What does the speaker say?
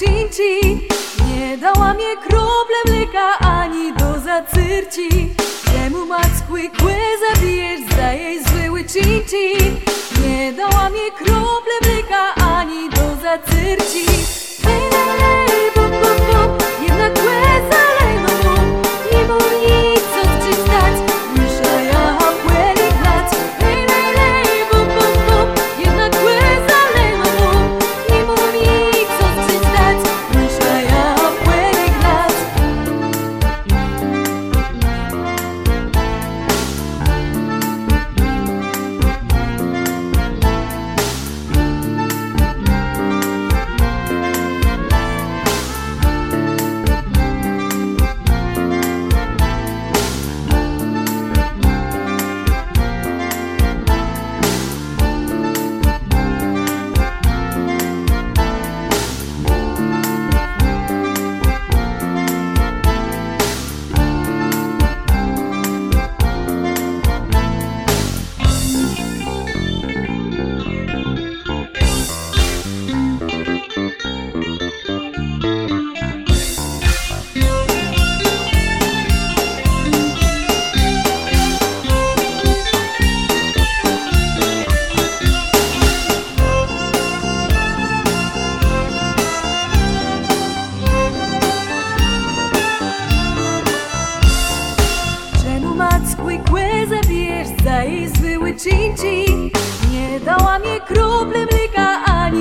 Nie dała mnie krople mleka ani do zacyrci. Czemu macły kły zabijesz za jej zły cinci. Nie dała mnie krople mleka ani do zacyrci. omackuj kły zabierz za izby łyczynci Nie dała mi krople mleka ani